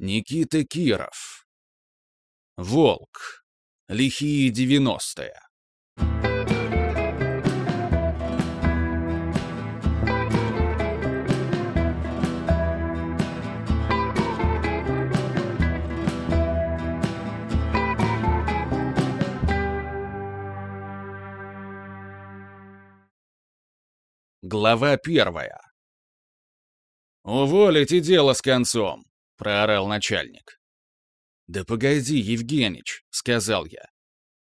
Никита Киров. Волк. Лихие девяностые. Глава первая. «Уволить и дело с концом!» — проорал начальник. «Да погоди, Евгенич», — сказал я.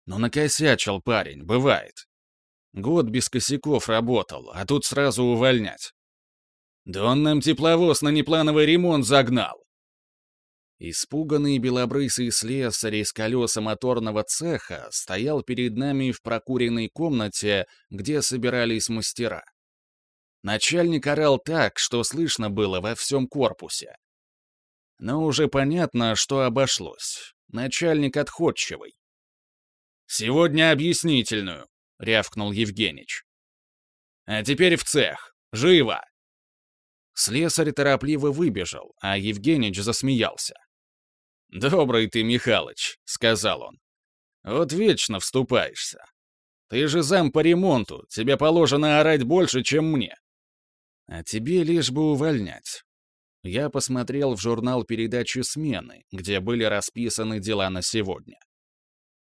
«Ну накосячил парень, бывает. Год без косяков работал, а тут сразу увольнять. Да он нам тепловоз на неплановый ремонт загнал!» Испуганный белобрысый слесарь из колеса моторного цеха стоял перед нами в прокуренной комнате, где собирались мастера. Начальник орал так, что слышно было во всем корпусе. Но уже понятно, что обошлось. Начальник отходчивый. «Сегодня объяснительную», — рявкнул Евгенич. «А теперь в цех. Живо!» Слесарь торопливо выбежал, а Евгенич засмеялся. «Добрый ты, Михалыч», — сказал он. «Вот вечно вступаешься. Ты же зам по ремонту, тебе положено орать больше, чем мне. А тебе лишь бы увольнять. Я посмотрел в журнал передачи «Смены», где были расписаны дела на сегодня.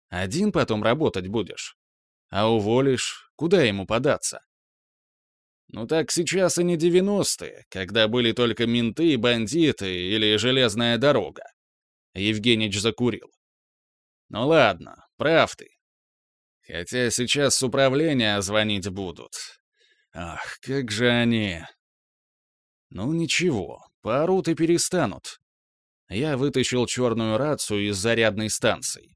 Один потом работать будешь. А уволишь, куда ему податься? Ну так сейчас и не девяностые, когда были только менты, бандиты или железная дорога. Евгеньевич закурил. Ну ладно, прав ты. Хотя сейчас с управления звонить будут. Ах, как же они... Ну ничего, поорут и перестанут. Я вытащил черную рацию из зарядной станции.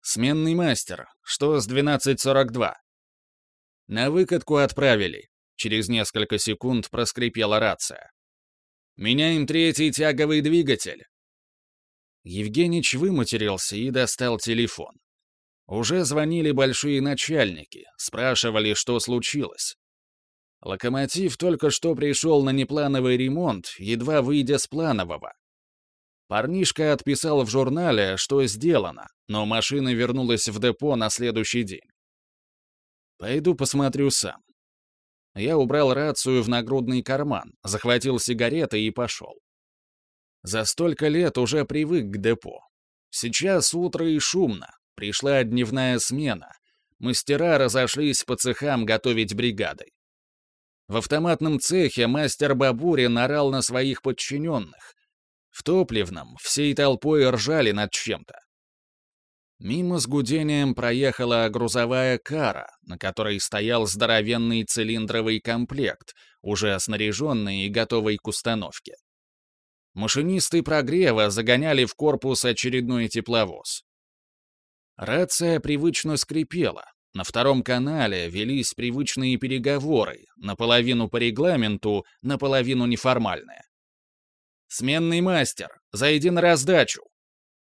«Сменный мастер, что с 12.42?» «На выкатку отправили», — через несколько секунд проскрипела рация. «Меняем третий тяговый двигатель». Евгеньевич выматерился и достал телефон. Уже звонили большие начальники, спрашивали, что случилось. Локомотив только что пришел на неплановый ремонт, едва выйдя с планового. Парнишка отписал в журнале, что сделано, но машина вернулась в депо на следующий день. Пойду посмотрю сам. Я убрал рацию в нагрудный карман, захватил сигареты и пошел. За столько лет уже привык к депо. Сейчас утро и шумно, пришла дневная смена. Мастера разошлись по цехам готовить бригадой. В автоматном цехе мастер Бабурин орал на своих подчиненных. В топливном всей толпой ржали над чем-то. Мимо с гудением проехала грузовая кара, на которой стоял здоровенный цилиндровый комплект, уже снаряженный и готовый к установке. Машинисты прогрева загоняли в корпус очередной тепловоз. Рация привычно скрипела, на втором канале велись привычные переговоры, наполовину по регламенту, наполовину неформальные. «Сменный мастер, зайди на раздачу».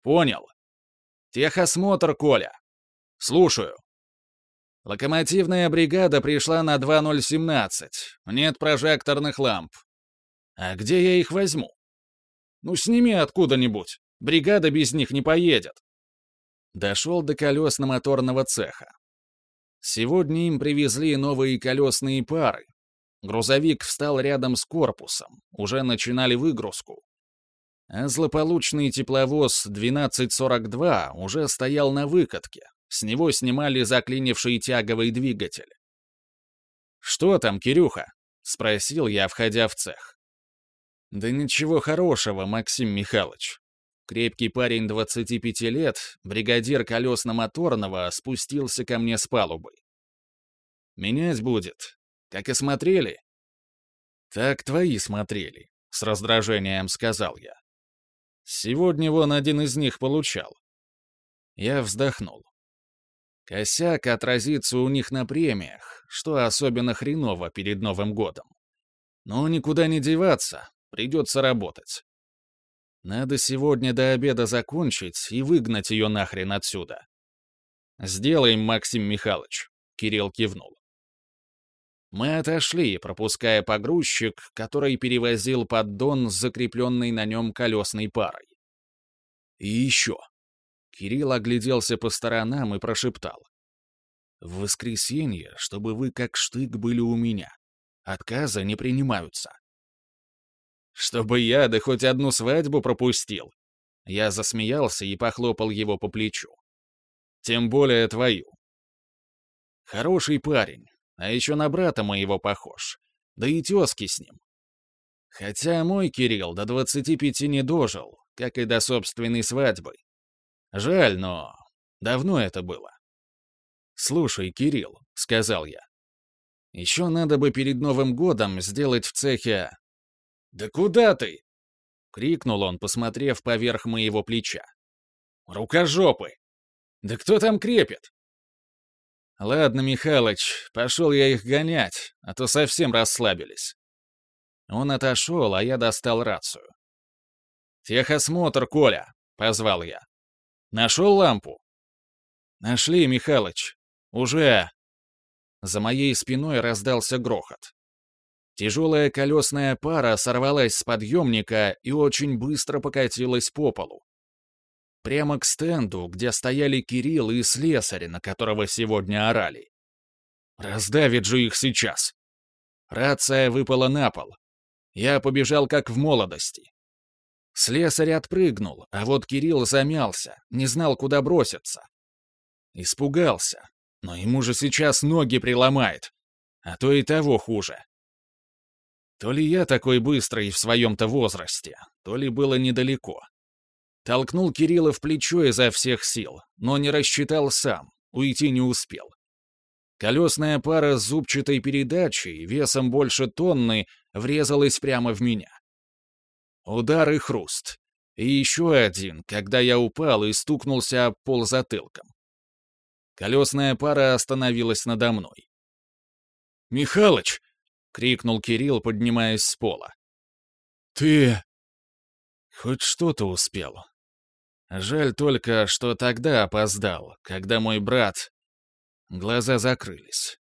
«Понял. Техосмотр, Коля. Слушаю». Локомотивная бригада пришла на 2017. Нет прожекторных ламп. А где я их возьму? Ну, сними откуда-нибудь. Бригада без них не поедет. Дошел до колесно-моторного цеха. Сегодня им привезли новые колесные пары. Грузовик встал рядом с корпусом, уже начинали выгрузку. А злополучный тепловоз 1242 уже стоял на выкатке. С него снимали заклинивший тяговый двигатель. «Что там, Кирюха?» — спросил я, входя в цех. «Да ничего хорошего, Максим Михайлович. Крепкий парень 25 лет, бригадир колесно-моторного, спустился ко мне с палубы. «Менять будет. Как и смотрели?» «Так твои смотрели», — с раздражением сказал я. «Сегодня вон один из них получал». Я вздохнул. Косяк отразится у них на премиях, что особенно хреново перед Новым годом. Но никуда не деваться, придется работать. Надо сегодня до обеда закончить и выгнать ее нахрен отсюда. «Сделаем, Максим Михайлович», — Кирилл кивнул. Мы отошли, пропуская погрузчик, который перевозил поддон с закрепленной на нем колесной парой. И еще. Кирилл огляделся по сторонам и прошептал. «В воскресенье, чтобы вы как штык были у меня. Отказы не принимаются». «Чтобы я да хоть одну свадьбу пропустил». Я засмеялся и похлопал его по плечу. «Тем более твою». «Хороший парень, а еще на брата моего похож. Да и тезки с ним. Хотя мой Кирилл до 25 не дожил, как и до собственной свадьбы. Жаль, но давно это было. «Слушай, Кирилл», — сказал я, — «еще надо бы перед Новым годом сделать в цехе...» «Да куда ты?» — крикнул он, посмотрев поверх моего плеча. «Рукожопы! Да кто там крепит?» «Ладно, Михалыч, пошел я их гонять, а то совсем расслабились». Он отошел, а я достал рацию. «Техосмотр, Коля!» — позвал я. «Нашел лампу?» «Нашли, Михалыч. Уже...» За моей спиной раздался грохот. Тяжелая колесная пара сорвалась с подъемника и очень быстро покатилась по полу. Прямо к стенду, где стояли Кирилл и слесарь, на которого сегодня орали. Раздавит же их сейчас. Рация выпала на пол. Я побежал как в молодости. Слесарь отпрыгнул, а вот Кирилл замялся, не знал, куда броситься. Испугался, но ему же сейчас ноги приломает, а то и того хуже. То ли я такой быстрый в своем-то возрасте, то ли было недалеко. Толкнул Кирилла в плечо изо всех сил, но не рассчитал сам, уйти не успел. Колесная пара с зубчатой передачей, весом больше тонны, врезалась прямо в меня. Удар и хруст. И еще один, когда я упал и стукнулся об пол затылком. Колесная пара остановилась надо мной. «Михалыч!» — крикнул Кирилл, поднимаясь с пола. «Ты...» Хоть что-то успел. Жаль только, что тогда опоздал, когда мой брат... Глаза закрылись.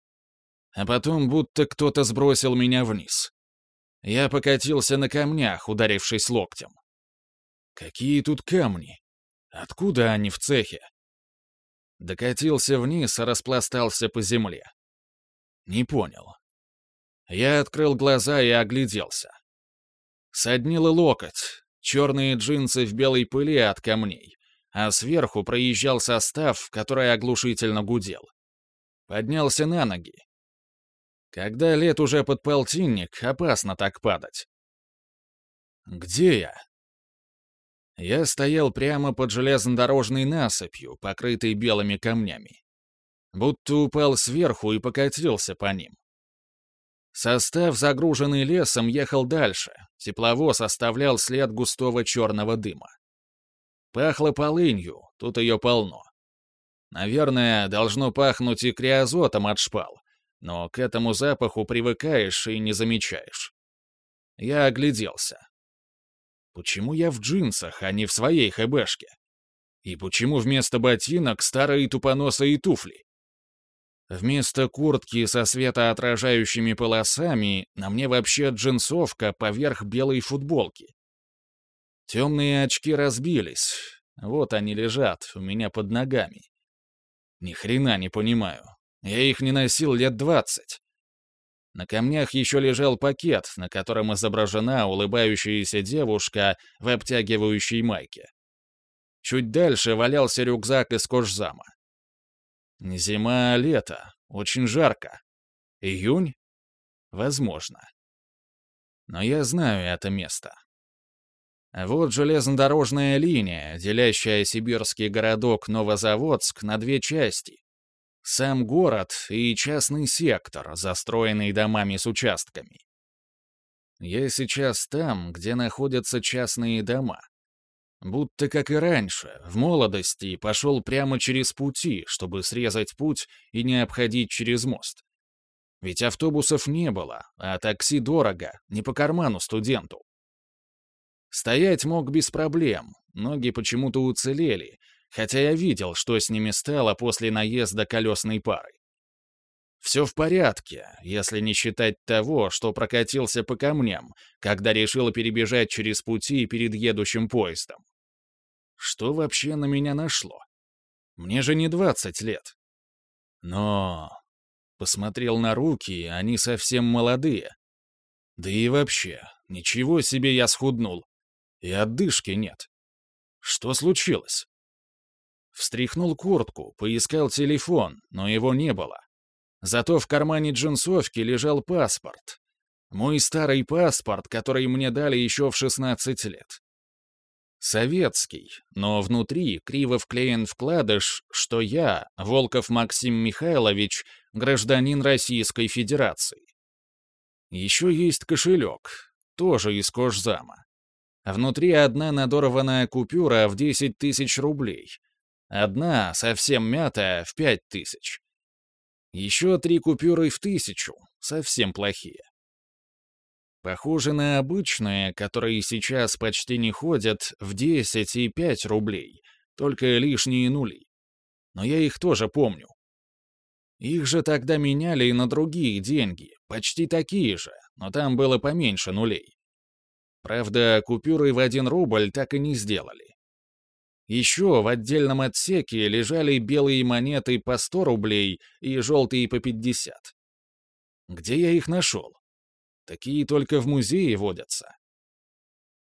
А потом будто кто-то сбросил меня вниз. Я покатился на камнях, ударившись локтем. Какие тут камни? Откуда они в цехе? Докатился вниз и распластался по земле. Не понял. Я открыл глаза и огляделся. Соднило локоть, черные джинсы в белой пыли от камней, а сверху проезжал состав, который оглушительно гудел. Поднялся на ноги. Когда лет уже под полтинник, опасно так падать. Где я? Я стоял прямо под железнодорожной насыпью, покрытой белыми камнями. Будто упал сверху и покатился по ним. Состав, загруженный лесом, ехал дальше. Тепловоз оставлял след густого черного дыма. Пахло полынью, тут ее полно. Наверное, должно пахнуть и криозотом от шпал, но к этому запаху привыкаешь и не замечаешь. Я огляделся. Почему я в джинсах, а не в своей хэбэшке? И почему вместо ботинок старые тупоносые туфли? Вместо куртки со светоотражающими полосами на мне вообще джинсовка поверх белой футболки. Темные очки разбились. Вот они лежат у меня под ногами. Ни хрена не понимаю. Я их не носил лет двадцать. На камнях еще лежал пакет, на котором изображена улыбающаяся девушка в обтягивающей майке. Чуть дальше валялся рюкзак из кожзама. Не зима, а лето. Очень жарко. Июнь? Возможно. Но я знаю это место. Вот железнодорожная линия, делящая сибирский городок Новозаводск на две части. Сам город и частный сектор, застроенный домами с участками. Я сейчас там, где находятся частные дома. Будто, как и раньше, в молодости пошел прямо через пути, чтобы срезать путь и не обходить через мост. Ведь автобусов не было, а такси дорого, не по карману студенту. Стоять мог без проблем, ноги почему-то уцелели, хотя я видел, что с ними стало после наезда колесной пары. Все в порядке, если не считать того, что прокатился по камням, когда решил перебежать через пути перед едущим поездом. Что вообще на меня нашло? Мне же не 20 лет. Но... Посмотрел на руки, они совсем молодые. Да и вообще, ничего себе я схуднул. И отдышки нет. Что случилось? Встряхнул куртку, поискал телефон, но его не было. Зато в кармане джинсовки лежал паспорт. Мой старый паспорт, который мне дали еще в 16 лет. Советский, но внутри криво вклеен вкладыш, что я, Волков Максим Михайлович, гражданин Российской Федерации. Еще есть кошелек, тоже из кожзама. Внутри одна надорванная купюра в 10 тысяч рублей. Одна, совсем мятая, в 5 тысяч. Еще три купюры в тысячу, совсем плохие. Похоже на обычные, которые сейчас почти не ходят, в 10 и 5 рублей, только лишние нули. Но я их тоже помню. Их же тогда меняли на другие деньги, почти такие же, но там было поменьше нулей. Правда, купюры в один рубль так и не сделали. Еще в отдельном отсеке лежали белые монеты по 100 рублей и желтые по 50. Где я их нашел? Такие только в музее водятся.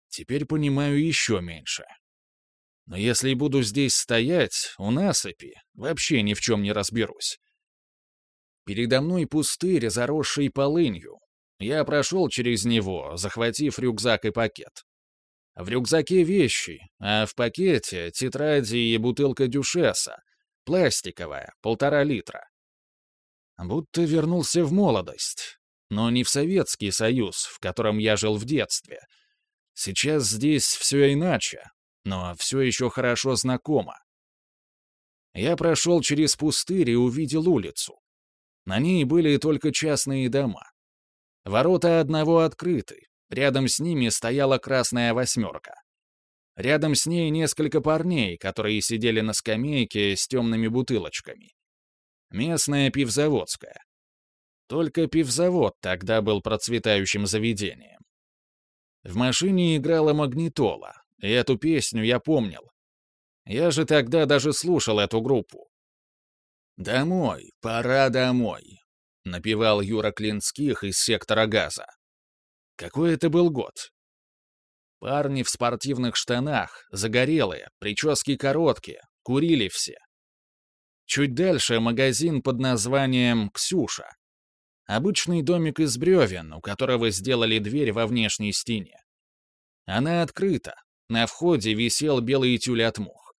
Теперь понимаю еще меньше. Но если буду здесь стоять, у насыпи, вообще ни в чем не разберусь. Передо мной пустырь, заросший полынью. Я прошел через него, захватив рюкзак и пакет. В рюкзаке вещи, а в пакете тетради и бутылка дюшеса, пластиковая, полтора литра. Будто вернулся в молодость, но не в Советский Союз, в котором я жил в детстве. Сейчас здесь все иначе, но все еще хорошо знакомо. Я прошел через пустырь и увидел улицу. На ней были только частные дома. Ворота одного открыты, Рядом с ними стояла красная восьмерка. Рядом с ней несколько парней, которые сидели на скамейке с темными бутылочками. Местная пивзаводская. Только пивзавод тогда был процветающим заведением. В машине играла магнитола, и эту песню я помнил. Я же тогда даже слушал эту группу. «Домой, пора домой», — напевал Юра Клинских из сектора газа. Какой это был год? Парни в спортивных штанах, загорелые, прически короткие, курили все. Чуть дальше магазин под названием «Ксюша». Обычный домик из бревен, у которого сделали дверь во внешней стене. Она открыта. На входе висел белый тюль от мух.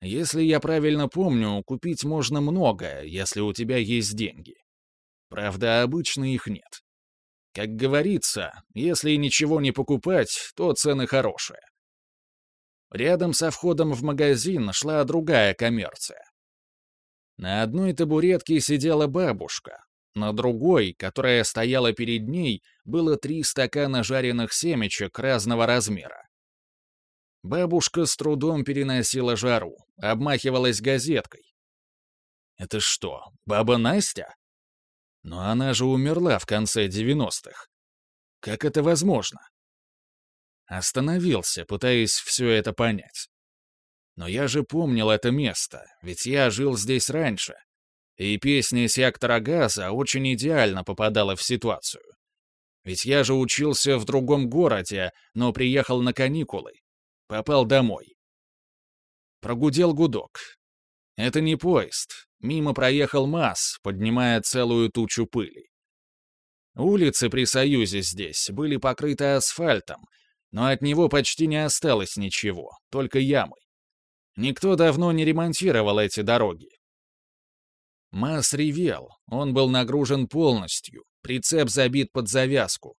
Если я правильно помню, купить можно многое, если у тебя есть деньги. Правда, обычно их нет. Как говорится, если ничего не покупать, то цены хорошие. Рядом со входом в магазин шла другая коммерция. На одной табуретке сидела бабушка, на другой, которая стояла перед ней, было три стакана жареных семечек разного размера. Бабушка с трудом переносила жару, обмахивалась газеткой. «Это что, баба Настя?» Но она же умерла в конце 90-х. Как это возможно? Остановился, пытаясь все это понять. Но я же помнил это место, ведь я жил здесь раньше. И песня сектора газа очень идеально попадала в ситуацию. Ведь я же учился в другом городе, но приехал на каникулы. Попал домой. Прогудел гудок. Это не поезд. Мимо проехал МАЗ, поднимая целую тучу пыли. Улицы при Союзе здесь были покрыты асфальтом, но от него почти не осталось ничего, только ямы. Никто давно не ремонтировал эти дороги. МАЗ ревел, он был нагружен полностью, прицеп забит под завязку.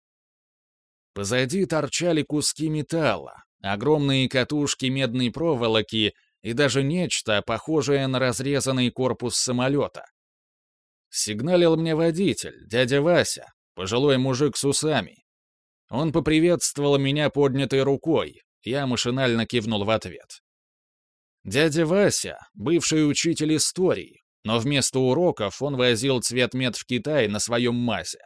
Позади торчали куски металла, огромные катушки медной проволоки и даже нечто, похожее на разрезанный корпус самолета. Сигналил мне водитель, дядя Вася, пожилой мужик с усами. Он поприветствовал меня поднятой рукой, я машинально кивнул в ответ. Дядя Вася, бывший учитель истории, но вместо уроков он возил цветмет в Китай на своем мазе.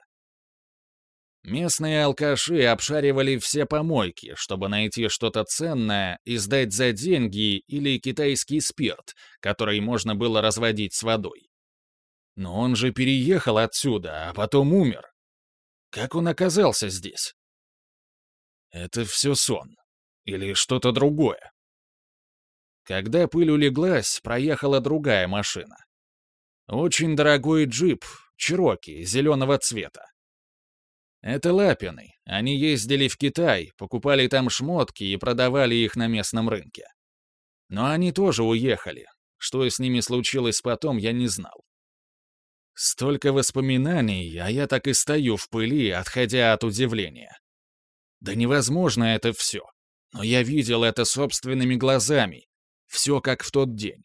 Местные алкаши обшаривали все помойки, чтобы найти что-то ценное и сдать за деньги или китайский спирт, который можно было разводить с водой. Но он же переехал отсюда, а потом умер. Как он оказался здесь? Это все сон. Или что-то другое. Когда пыль улеглась, проехала другая машина. Очень дорогой джип, Чироки, зеленого цвета. Это Лапины. Они ездили в Китай, покупали там шмотки и продавали их на местном рынке. Но они тоже уехали. Что с ними случилось потом, я не знал. Столько воспоминаний, а я так и стою в пыли, отходя от удивления. Да невозможно это все. Но я видел это собственными глазами. Все как в тот день.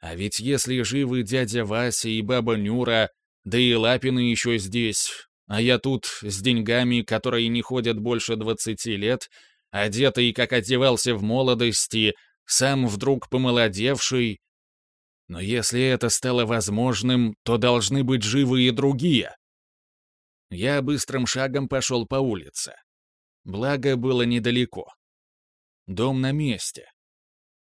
А ведь если живы дядя Вася и баба Нюра, да и Лапины еще здесь, а я тут с деньгами, которые не ходят больше двадцати лет, одетый, как одевался в молодости, сам вдруг помолодевший. Но если это стало возможным, то должны быть живы и другие. Я быстрым шагом пошел по улице. Благо, было недалеко. Дом на месте.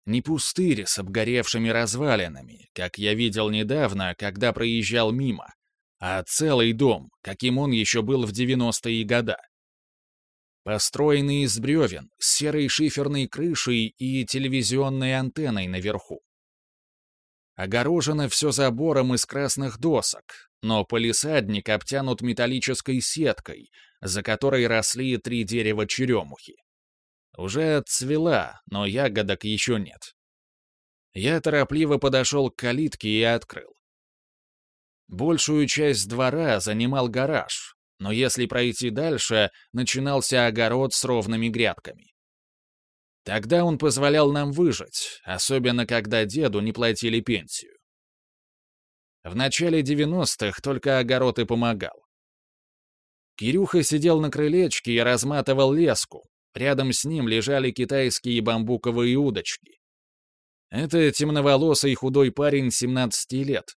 Не пустырь с обгоревшими развалинами, как я видел недавно, когда проезжал мимо, а целый дом, каким он еще был в 90-е годы. Построенный из бревен, с серой шиферной крышей и телевизионной антенной наверху. Огорожено все забором из красных досок, но полисадник обтянут металлической сеткой, за которой росли три дерева черемухи. Уже отцвела, но ягодок еще нет. Я торопливо подошел к калитке и открыл. Большую часть двора занимал гараж, но если пройти дальше, начинался огород с ровными грядками. Тогда он позволял нам выжить, особенно когда деду не платили пенсию. В начале 90-х только огород и помогал. Кирюха сидел на крылечке и разматывал леску. Рядом с ним лежали китайские бамбуковые удочки. Это темноволосый худой парень 17 лет,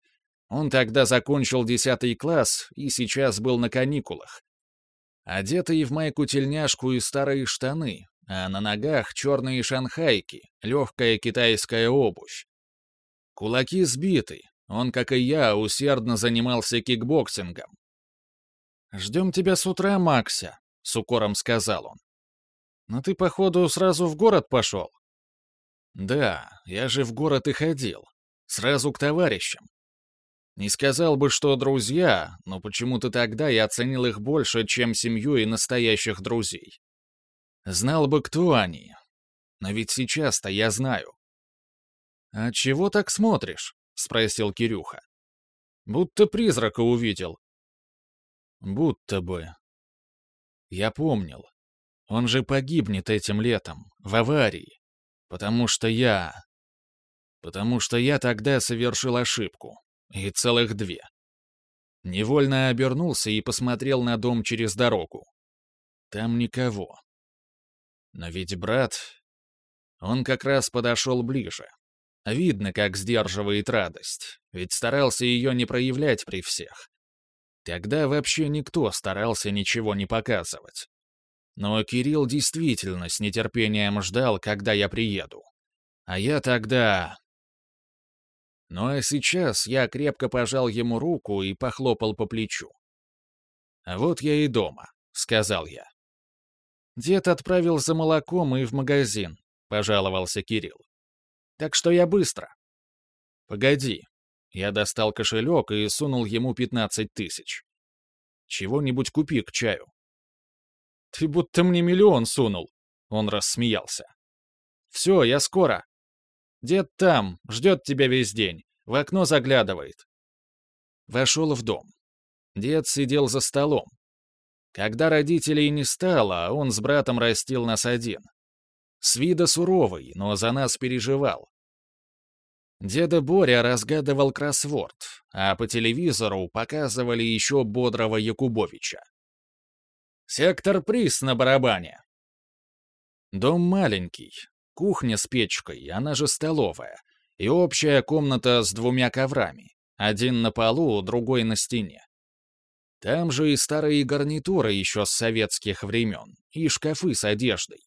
он тогда закончил 10 класс и сейчас был на каникулах. Одетый в майку-тельняшку и старые штаны, а на ногах черные шанхайки, легкая китайская обувь. Кулаки сбиты, он, как и я, усердно занимался кикбоксингом. «Ждем тебя с утра, Макся», — с укором сказал он. «Но ты, походу, сразу в город пошел?» «Да, я же в город и ходил. Сразу к товарищам. Не сказал бы, что друзья, но почему-то тогда я оценил их больше, чем семью и настоящих друзей. Знал бы, кто они. Но ведь сейчас-то я знаю. «А чего так смотришь?» — спросил Кирюха. «Будто призрака увидел». «Будто бы». Я помнил. Он же погибнет этим летом, в аварии. Потому что я... Потому что я тогда совершил ошибку. И целых две. Невольно обернулся и посмотрел на дом через дорогу. Там никого. Но ведь брат... Он как раз подошел ближе. Видно, как сдерживает радость, ведь старался ее не проявлять при всех. Тогда вообще никто старался ничего не показывать. Но Кирилл действительно с нетерпением ждал, когда я приеду. А я тогда... Ну а сейчас я крепко пожал ему руку и похлопал по плечу. «А вот я и дома», — сказал я. «Дед отправил за молоком и в магазин», — пожаловался Кирилл. «Так что я быстро». «Погоди». Я достал кошелек и сунул ему пятнадцать тысяч. «Чего-нибудь купи к чаю». «Ты будто мне миллион сунул», — он рассмеялся. «Все, я скоро. Дед там, ждет тебя весь день, в окно заглядывает. Вошел в дом. Дед сидел за столом. Когда родителей не стало, он с братом растил нас один. С вида суровый, но за нас переживал. Деда Боря разгадывал кроссворд, а по телевизору показывали еще бодрого Якубовича. «Сектор приз на барабане». Дом маленький, Кухня с печкой, она же столовая. и общая комната с двумя коврами, один на полу, другой на стене. Там же и старые гарнитуры еще с советских времен, и шкафы с одеждой.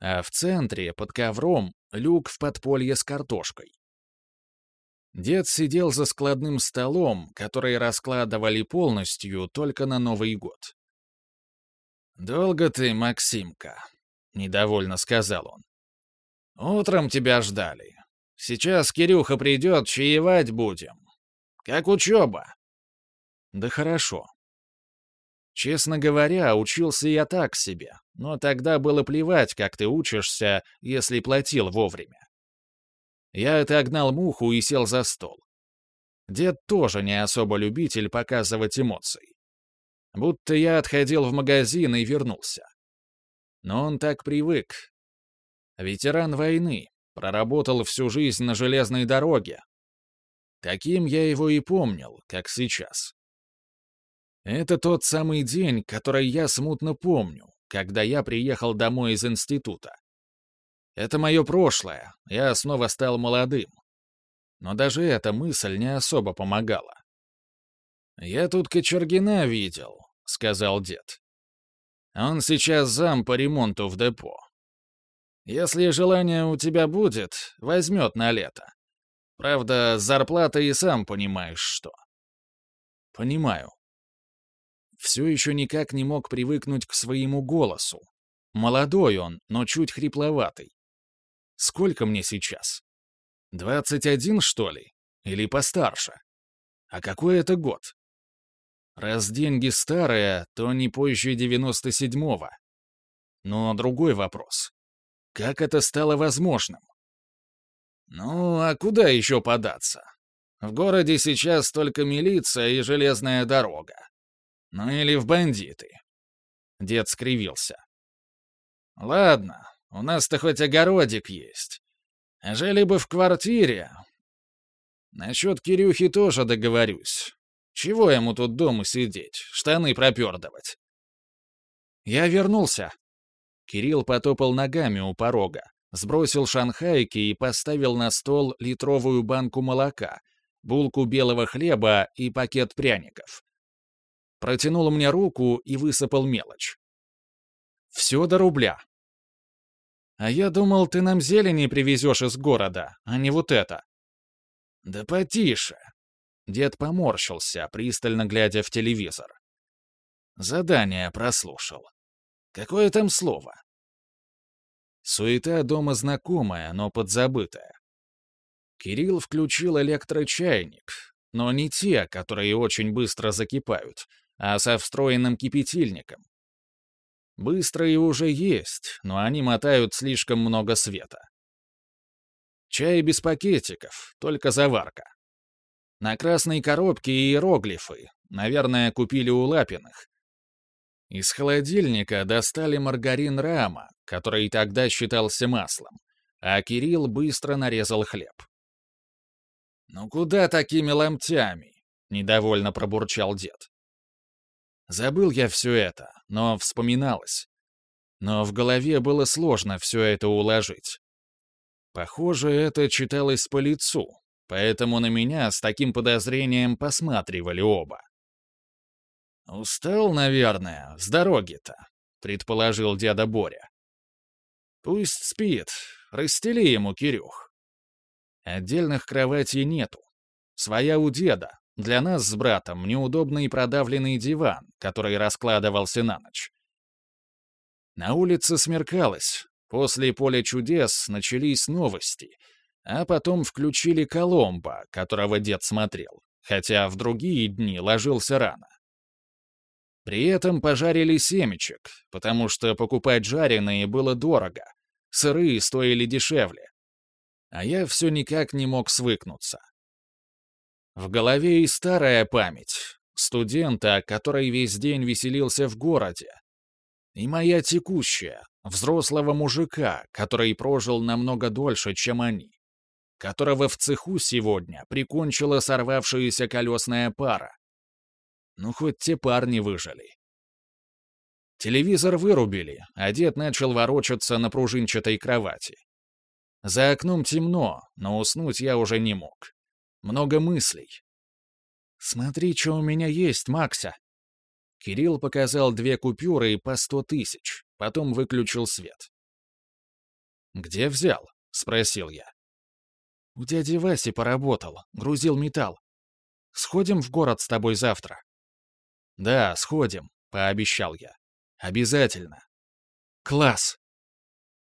А в центре, под ковром, люк в подполье с картошкой. Дед сидел за складным столом, который раскладывали полностью только на Новый год. «Долго ты, Максимка?» — недовольно сказал он. «Утром тебя ждали. Сейчас Кирюха придет, чаевать будем. Как учеба?» «Да хорошо». Честно говоря, учился я так себе, но тогда было плевать, как ты учишься, если платил вовремя. Я отогнал муху и сел за стол. Дед тоже не особо любитель показывать эмоции. Будто я отходил в магазин и вернулся. Но он так привык. Ветеран войны, проработал всю жизнь на железной дороге. Таким я его и помнил, как сейчас. Это тот самый день, который я смутно помню, когда я приехал домой из института. Это мое прошлое, я снова стал молодым. Но даже эта мысль не особо помогала. «Я тут Кочергина видел», — сказал дед. «Он сейчас зам по ремонту в депо. Если желание у тебя будет, возьмет на лето. Правда, зарплата и сам понимаешь что». «Понимаю». Все еще никак не мог привыкнуть к своему голосу. Молодой он, но чуть хрипловатый. Сколько мне сейчас? Двадцать один, что ли? Или постарше? А какой это год? Раз деньги старые, то не позже девяносто седьмого. Но другой вопрос. Как это стало возможным? Ну, а куда еще податься? В городе сейчас только милиция и железная дорога. Ну или в бандиты. Дед скривился. Ладно, у нас-то хоть огородик есть. Жили бы в квартире. Насчет Кирюхи тоже договорюсь. Чего ему тут дома сидеть, штаны пропердывать? Я вернулся. Кирилл потопал ногами у порога, сбросил шанхайки и поставил на стол литровую банку молока, булку белого хлеба и пакет пряников. Протянул мне руку и высыпал мелочь. Все до рубля. А я думал, ты нам зелени привезешь из города, а не вот это». «Да потише». Дед поморщился, пристально глядя в телевизор. Задание прослушал. Какое там слово? Суета дома знакомая, но подзабытая. Кирилл включил электрочайник, но не те, которые очень быстро закипают, а со встроенным кипятильником. Быстрые уже есть, но они мотают слишком много света. Чай без пакетиков, только заварка. На красной коробке иероглифы, наверное, купили у Лапиных. Из холодильника достали маргарин Рама, который тогда считался маслом, а Кирилл быстро нарезал хлеб. «Ну куда такими ломтями?» — недовольно пробурчал дед. Забыл я все это, но вспоминалось. Но в голове было сложно все это уложить. Похоже, это читалось по лицу, поэтому на меня с таким подозрением посматривали оба. «Устал, наверное, с дороги-то», — предположил деда Боря. «Пусть спит, расстели ему, Кирюх. Отдельных кроватей нету. Своя у деда, для нас с братом неудобный продавленный диван, который раскладывался на ночь. На улице смеркалось. После поля чудес начались новости, а потом включили Коломбо, которого дед смотрел, хотя в другие дни ложился рано. При этом пожарили семечек, потому что покупать жареные было дорого, сырые стоили дешевле. А я все никак не мог свыкнуться. В голове и старая память, студента, который весь день веселился в городе. И моя текущая, взрослого мужика, который прожил намного дольше, чем они. Которого в цеху сегодня прикончила сорвавшаяся колесная пара. Ну, хоть те парни выжили. Телевизор вырубили, а дед начал ворочаться на пружинчатой кровати. За окном темно, но уснуть я уже не мог. Много мыслей. «Смотри, что у меня есть, Макса!» Кирилл показал две купюры по сто тысяч, потом выключил свет. «Где взял?» — спросил я. «У дяди Васи поработал, грузил металл. Сходим в город с тобой завтра?» «Да, сходим», — пообещал я. «Обязательно». «Класс!»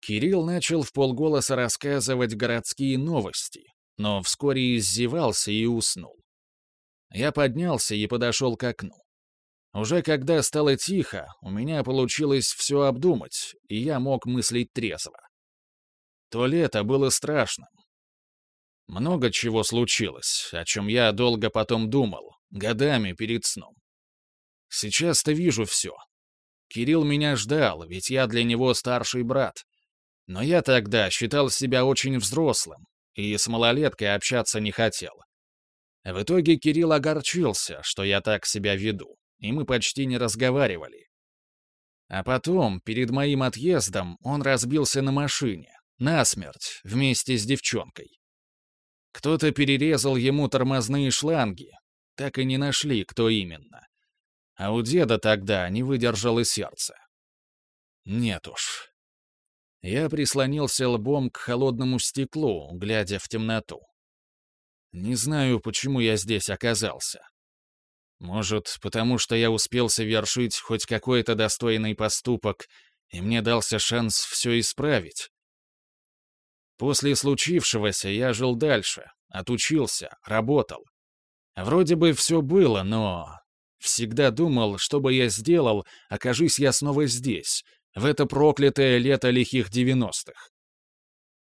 Кирилл начал в полголоса рассказывать городские новости, но вскоре издевался и уснул. Я поднялся и подошел к окну. Уже когда стало тихо, у меня получилось все обдумать, и я мог мыслить трезво. То лето было страшным. Много чего случилось, о чем я долго потом думал, годами перед сном. Сейчас-то вижу все. Кирилл меня ждал, ведь я для него старший брат. Но я тогда считал себя очень взрослым, и с малолеткой общаться не хотел. В итоге Кирилл огорчился, что я так себя веду, и мы почти не разговаривали. А потом, перед моим отъездом, он разбился на машине, насмерть, вместе с девчонкой. Кто-то перерезал ему тормозные шланги, так и не нашли, кто именно. А у деда тогда не выдержало сердце. Нет уж. Я прислонился лбом к холодному стеклу, глядя в темноту. Не знаю, почему я здесь оказался. Может, потому что я успел совершить хоть какой-то достойный поступок, и мне дался шанс все исправить. После случившегося я жил дальше, отучился, работал. Вроде бы все было, но... Всегда думал, что бы я сделал, окажись я снова здесь, в это проклятое лето лихих девяностых.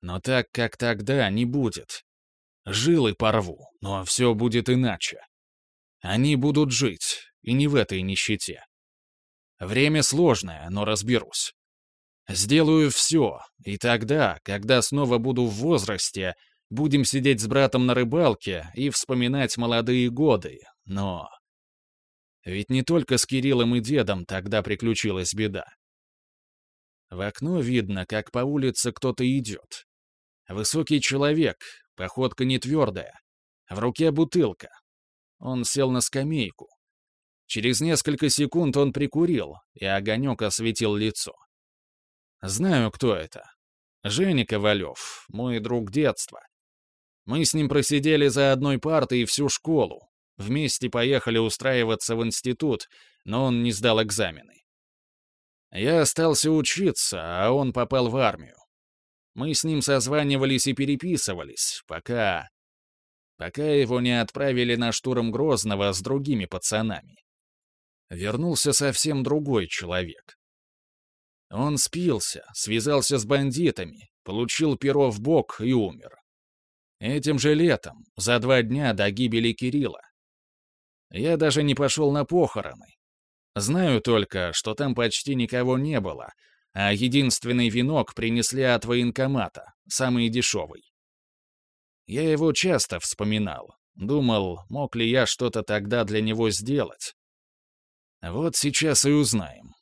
Но так, как тогда, не будет. Жилы порву, но все будет иначе. Они будут жить, и не в этой нищете. Время сложное, но разберусь. Сделаю все, и тогда, когда снова буду в возрасте, будем сидеть с братом на рыбалке и вспоминать молодые годы, но... Ведь не только с Кириллом и дедом тогда приключилась беда. В окно видно, как по улице кто-то идет. Высокий человек, Походка не твердая. В руке бутылка. Он сел на скамейку. Через несколько секунд он прикурил, и огонек осветил лицо. Знаю, кто это. Женя Ковалев, мой друг детства. Мы с ним просидели за одной партой всю школу. Вместе поехали устраиваться в институт, но он не сдал экзамены. Я остался учиться, а он попал в армию. Мы с ним созванивались и переписывались, пока... Пока его не отправили на штурм Грозного с другими пацанами. Вернулся совсем другой человек. Он спился, связался с бандитами, получил перо в бок и умер. Этим же летом, за два дня до гибели Кирилла. Я даже не пошел на похороны. Знаю только, что там почти никого не было, а единственный венок принесли от военкомата, самый дешевый. Я его часто вспоминал, думал, мог ли я что-то тогда для него сделать. Вот сейчас и узнаем.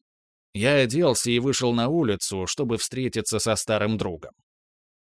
Я оделся и вышел на улицу, чтобы встретиться со старым другом.